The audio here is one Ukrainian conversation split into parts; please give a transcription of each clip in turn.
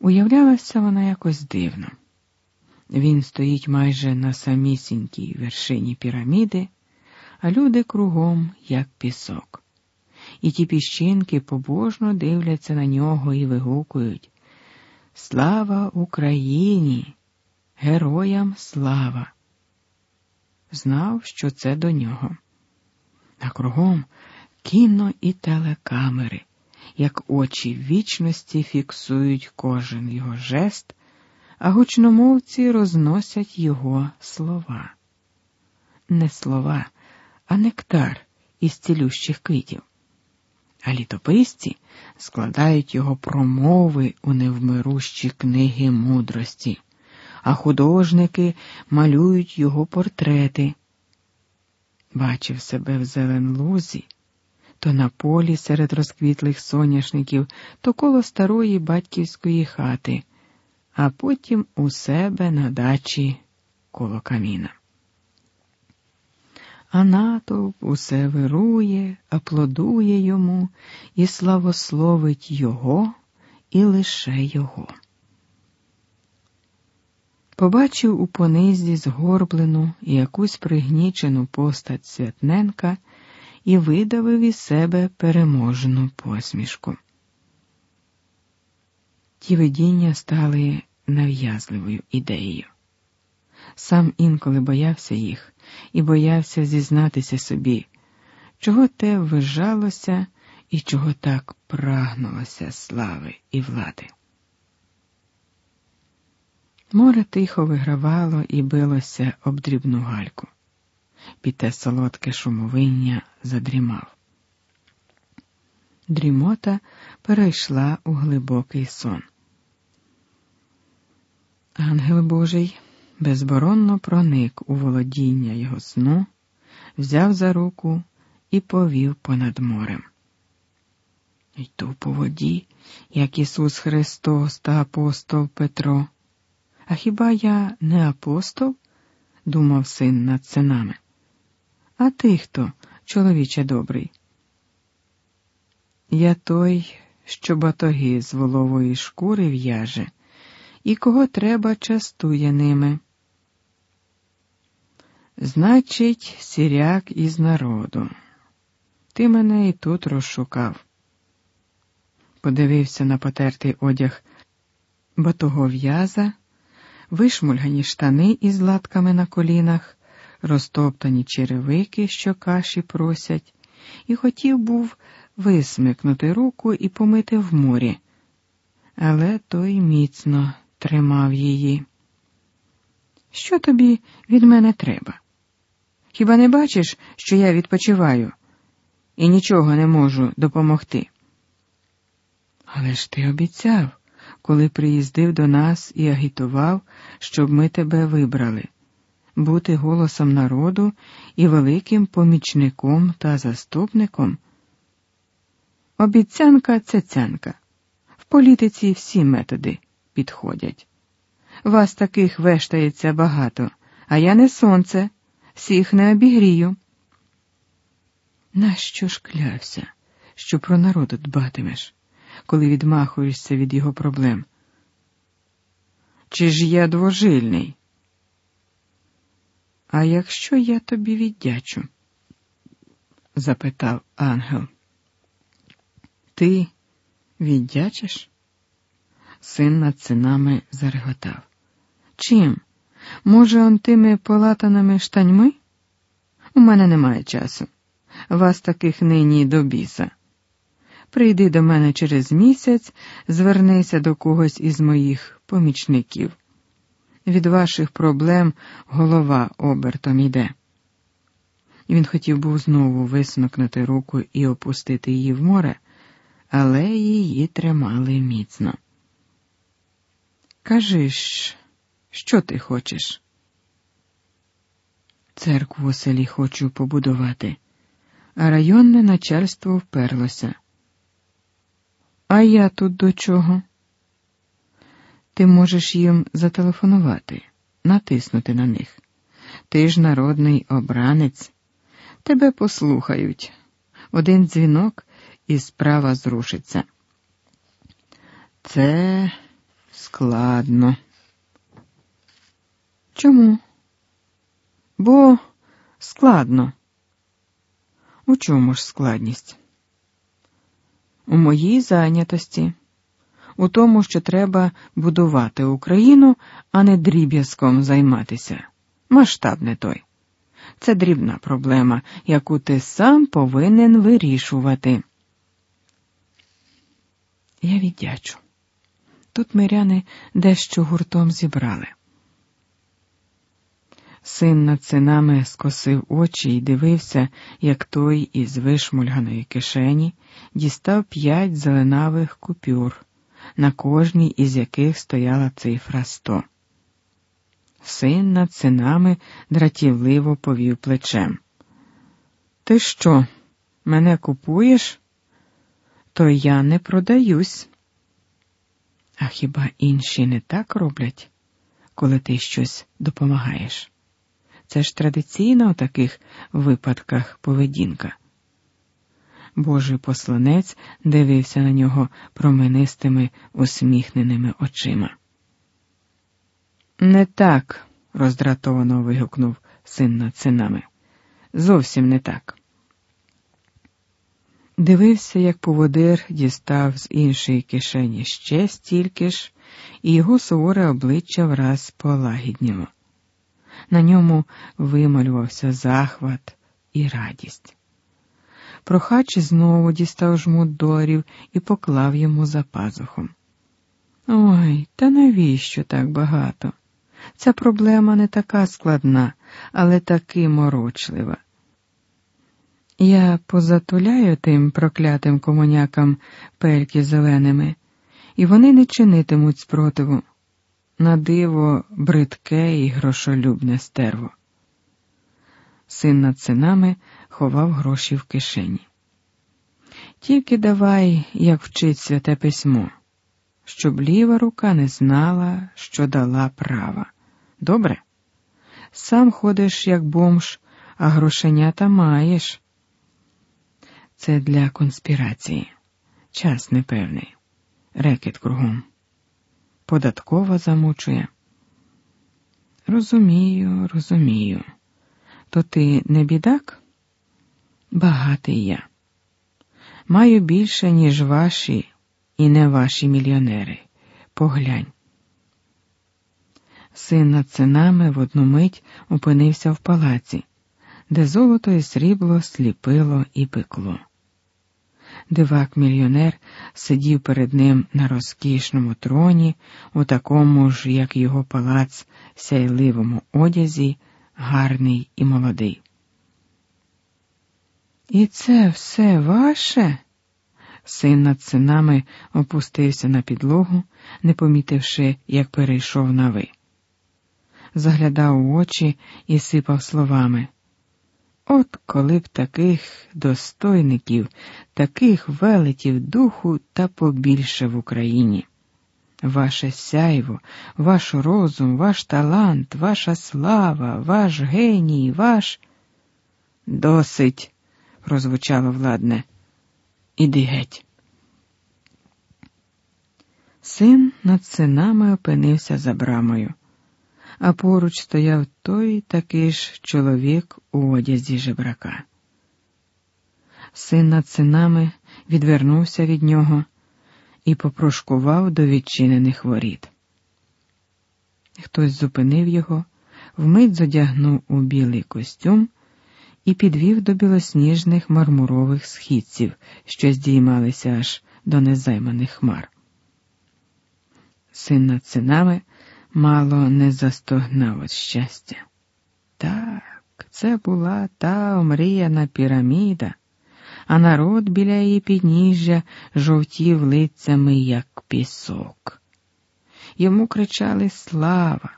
Уявлялася вона якось дивно. Він стоїть майже на самісінькій вершині піраміди, а люди кругом, як пісок. І ті піщинки побожно дивляться на нього і вигукують Слава Україні! Героям слава! Знав, що це до нього. А кругом кіно і телекамери, як очі вічності фіксують кожен його жест, а гучномовці розносять його слова. Не слова, а нектар із цілющих квітів. А літописці складають його промови у невмирущі книги мудрості, а художники малюють його портрети. Бачив себе в зеленлузі, то на полі серед розквітлих соняшників, то коло старої батьківської хати, а потім у себе на дачі коло каміна. А натовп усе вирує, аплодує йому і славословить його і лише його. Побачив у понизі згорблену і якусь пригнічену постать Святненка і видавив із себе переможну посмішку. Ті видіння стали нав'язливою ідеєю. Сам інколи боявся їх і боявся зізнатися собі, чого те ввижалося і чого так прагнулося слави і влади. Море тихо вигравало і билося об дрібну гальку. Під те солодке шумовиння задрімав. Дрімота перейшла у глибокий сон. Ангел Божий безборонно проник у володіння його сну, взяв за руку і повів понад морем. Йду по воді, як Ісус Христос та апостол Петро. А хіба я не апостол? думав син над синами. А ти хто, чоловіче добрий? Я той, що батоги з волової шкури в'яже, і кого треба частує ними. Значить, сіряк із народу. Ти мене і тут розшукав. Подивився на потертий одяг батогов'яза, вишмульгані штани із латками на колінах, розтоптані черевики, що каші просять, і хотів був висмикнути руку і помити в морі, але той міцно тримав її. Що тобі від мене треба? Хіба не бачиш, що я відпочиваю і нічого не можу допомогти? Але ж ти обіцяв, коли приїздив до нас і агітував, щоб ми тебе вибрали, бути голосом народу і великим помічником та заступником. Обіцянка цяцянка. В політиці всі методи підходять. Вас таких вештається багато, а я не сонце всіх не обігрію. Нащо ж клявся, що про народ дбатимеш, коли відмахуєшся від його проблем? Чи ж я двожильний? А якщо я тобі віддячу? запитав ангел. Ти віддячиш? Син над синами зареготав. Чим? Може, он тими полатаними штаньми? У мене немає часу. Вас таких нині до біса. Прийди до мене через місяць, звернися до когось із моїх помічників. Від ваших проблем голова обертом іде. Він хотів був знову висмикнути руку і опустити її в море, але її тримали міцно. Кажи ж, що ти хочеш? Церкву у селі хочу побудувати, а районне начальство вперлося. А я тут до чого? Ти можеш їм зателефонувати, натиснути на них. Ти ж народний обранець, тебе послухають. Один дзвінок і справа зрушиться. Це складно. Чому? Бо складно. У чому ж складність? У моїй зайнятості, у тому, що треба будувати Україну, а не дріб'язком займатися. Масштаб той. Це дрібна проблема, яку ти сам повинен вирішувати. Я віддячу. Тут миряни дещо гуртом зібрали. Син над синами скосив очі і дивився, як той із вишмульганої кишені дістав п'ять зеленавих купюр, на кожній із яких стояла цифра сто. Син над синами дратівливо повів плечем. Ти що, мене купуєш? То я не продаюсь. А хіба інші не так роблять, коли ти щось допомагаєш? Це ж традиційна у таких випадках поведінка. Божий посланець дивився на нього променистими усміхненими очима. Не так, роздратовано вигукнув син над синами. Зовсім не так. Дивився, як поводир дістав з іншої кишені ще стільки ж, і його суворе обличчя враз полагідніло. На ньому вималювався захват і радість. Прохач знову дістав жмут доларів і поклав йому за пазухом. Ой, та навіщо так багато? Ця проблема не така складна, але таки морочлива. Я позатуляю тим проклятим комунякам пельки зеленими, і вони не чинитимуть спротиву. На диво бридке і грошолюбне стерво. Син над синами ховав гроші в кишені. Тільки давай, як вчить святе письмо, щоб ліва рука не знала, що дала права. Добре? Сам ходиш, як бомж, а грошенята маєш. Це для конспірації. Час непевний. Рекет кругом. Податкова замучує. Розумію, розумію. То ти не бідак? Багатий я. Маю більше, ніж ваші і не ваші мільйонери. Поглянь. Син над синами в одну мить опинився в палаці, де золото і срібло сліпило і пекло. Дивак мільйонер сидів перед ним на розкішному троні, у такому ж, як його палац, сяйливому одязі, гарний і молодий. І це все ваше? Син над синами опустився на підлогу, не помітивши, як перейшов на ви. Заглядав у очі і сипав словами. От коли б таких достойників, таких велетів духу та побільше в Україні. Ваше сяйво, ваш розум, ваш талант, ваша слава, ваш геній, ваш. Досить, прозвучало владне. Іди геть. Син над синами опинився за брамою а поруч стояв той такий ж чоловік у одязі жебрака. Син над синами відвернувся від нього і попрошкував до відчинених воріт. Хтось зупинив його, вмить зодягнув у білий костюм і підвів до білосніжних мармурових східців, що здіймалися аж до незайманих хмар. Син над синами мало не застогнав від щастя. Так, це була та омріяна піраміда, а народ біля її підніжжя жовтів лицями, як пісок. Йому кричали слава,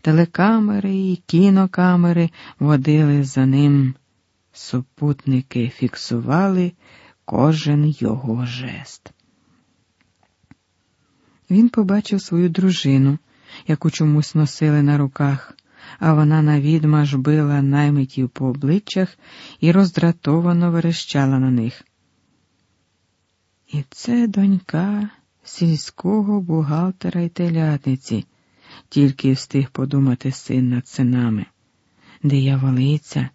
телекамери і кінокамери водили за ним. Супутники фіксували кожен його жест. Він побачив свою дружину яку чомусь носили на руках, а вона навідмаш била наймитів по обличчях і роздратовано верещала на них. І це донька сільського бухгалтера й телятниці, тільки встиг подумати син над синами. Дияволиця,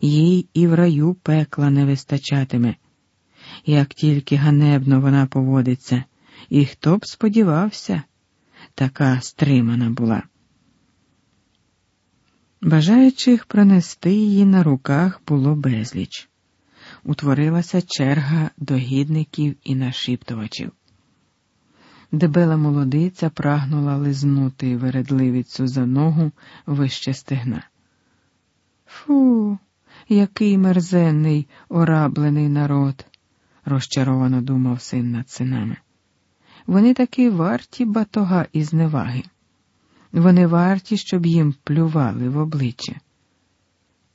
їй і в раю пекла не вистачатиме. Як тільки ганебно вона поводиться, і хто б сподівався, така стримана була. Бажаючих пронести її на руках було безліч. Утворилася черга догідників і нашіптувачів. Дебела молодиця прагнула лизнути вередливицю за ногу вище стегна. Фу, який мерзенний, ораблений народ, розчаровано думав син над синами. Вони таки варті батога і зневаги. Вони варті, щоб їм плювали в обличчя.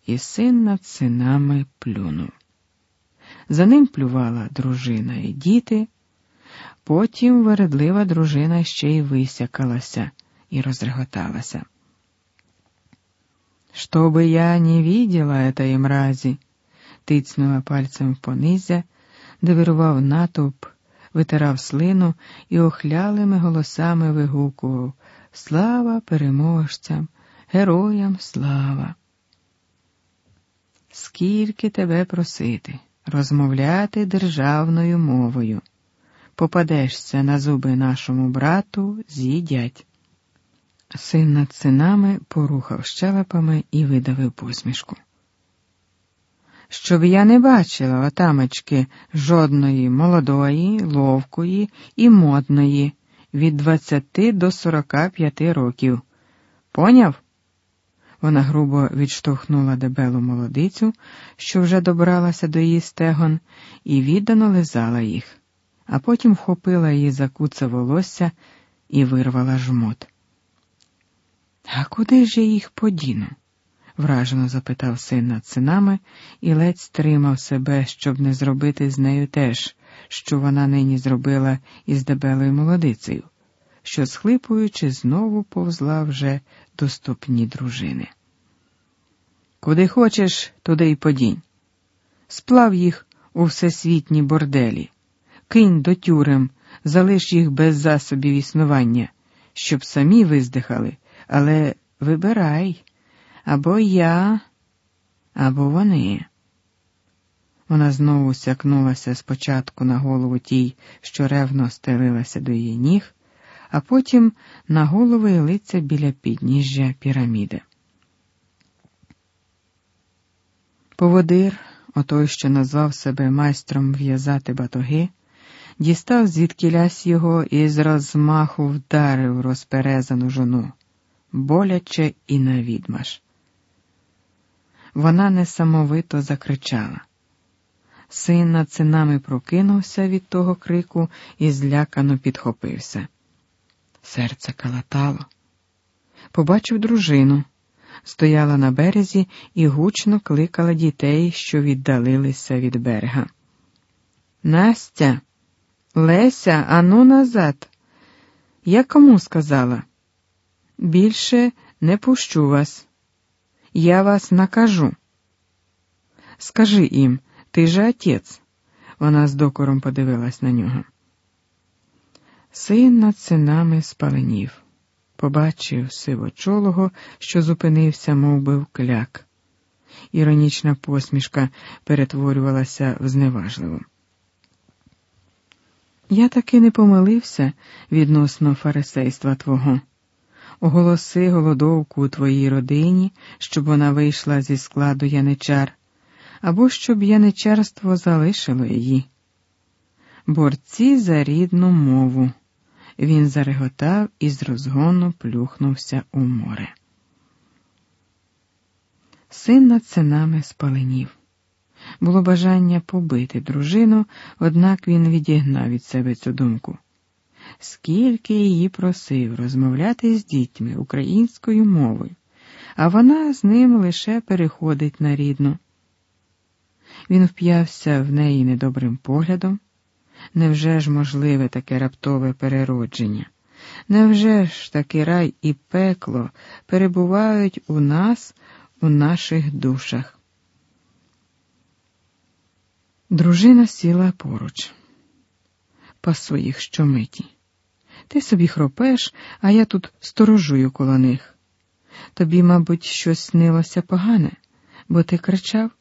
І син над синами плюнув. За ним плювала дружина і діти, потім вередлива дружина ще й висякалася і розреготалася. Чтобы я не видела этой мразі, тицнула пальцем в понизя, де вирував натовп, витирав слину і охлялими голосами вигукував Слава переможцям, героям слава! Скільки тебе просити, розмовляти державною мовою. Попадешся на зуби нашому брату, з'їдять. Син над синами порухав щелепами і видавив посмішку. Щоб я не бачила, отамечки, жодної молодої, ловкої і модної від двадцяти до сорока п'яти років. Поняв? Вона грубо відштовхнула дебелу молодицю, що вже добралася до її стегон, і віддано лизала їх, а потім вхопила її за куце волосся і вирвала жмот. А куди ж я їх подіну? вражено запитав син над синами і ледь стримав себе, щоб не зробити з нею теж, що вона нині зробила із дебелою молодицею, що, схлипуючи, знову повзла вже до ступні дружини. Куди хочеш, туди й подінь. Сплав їх у всесвітні борделі, кинь до тюрем, залиш їх без засобів існування, щоб самі виздихали, але вибирай або я, або вони. Вона знову сякнулася спочатку на голову тій, що ревно стелилася до її ніг, а потім на голови і лиця біля підніжжя піраміди. Поводир, отой, що назвав себе майстром в'язати батоги, дістав звідкілясь його і з розмаху вдарив розперезану жону, боляче і навідмаш. Вона несамовито закричала. Син над синами прокинувся від того крику і злякано підхопився. Серце калатало. Побачив дружину, стояла на березі і гучно кликала дітей, що віддалилися від берега. Настя, Леся, ану назад. Я кому сказала? Більше не пущу вас. Я вас накажу. Скажи їм, ти же отець. Вона з докором подивилась на нього. Син над синами спаленів, побачив сивочолого, що зупинився, мов би, в кляк. Іронічна посмішка перетворювалася в зневажливу. Я таки не помилився відносно фарисейства твого. Оголоси голодовку у твоїй родині, щоб вона вийшла зі складу яничар, або щоб яничарство залишило її. Борці за рідну мову. Він зареготав і з розгону плюхнувся у море. Син над синами спаленів. Було бажання побити дружину, однак він відігнав від себе цю думку. Скільки її просив розмовляти з дітьми українською мовою, а вона з ним лише переходить на рідну. Він вп'явся в неї недобрим поглядом. Невже ж можливе таке раптове переродження? Невже ж таки рай і пекло перебувають у нас, у наших душах? Дружина сіла поруч. па своїх щомиті. Ти собі хропеш, а я тут сторожую коло них. Тобі, мабуть, щось снилося погане, бо ти кричав,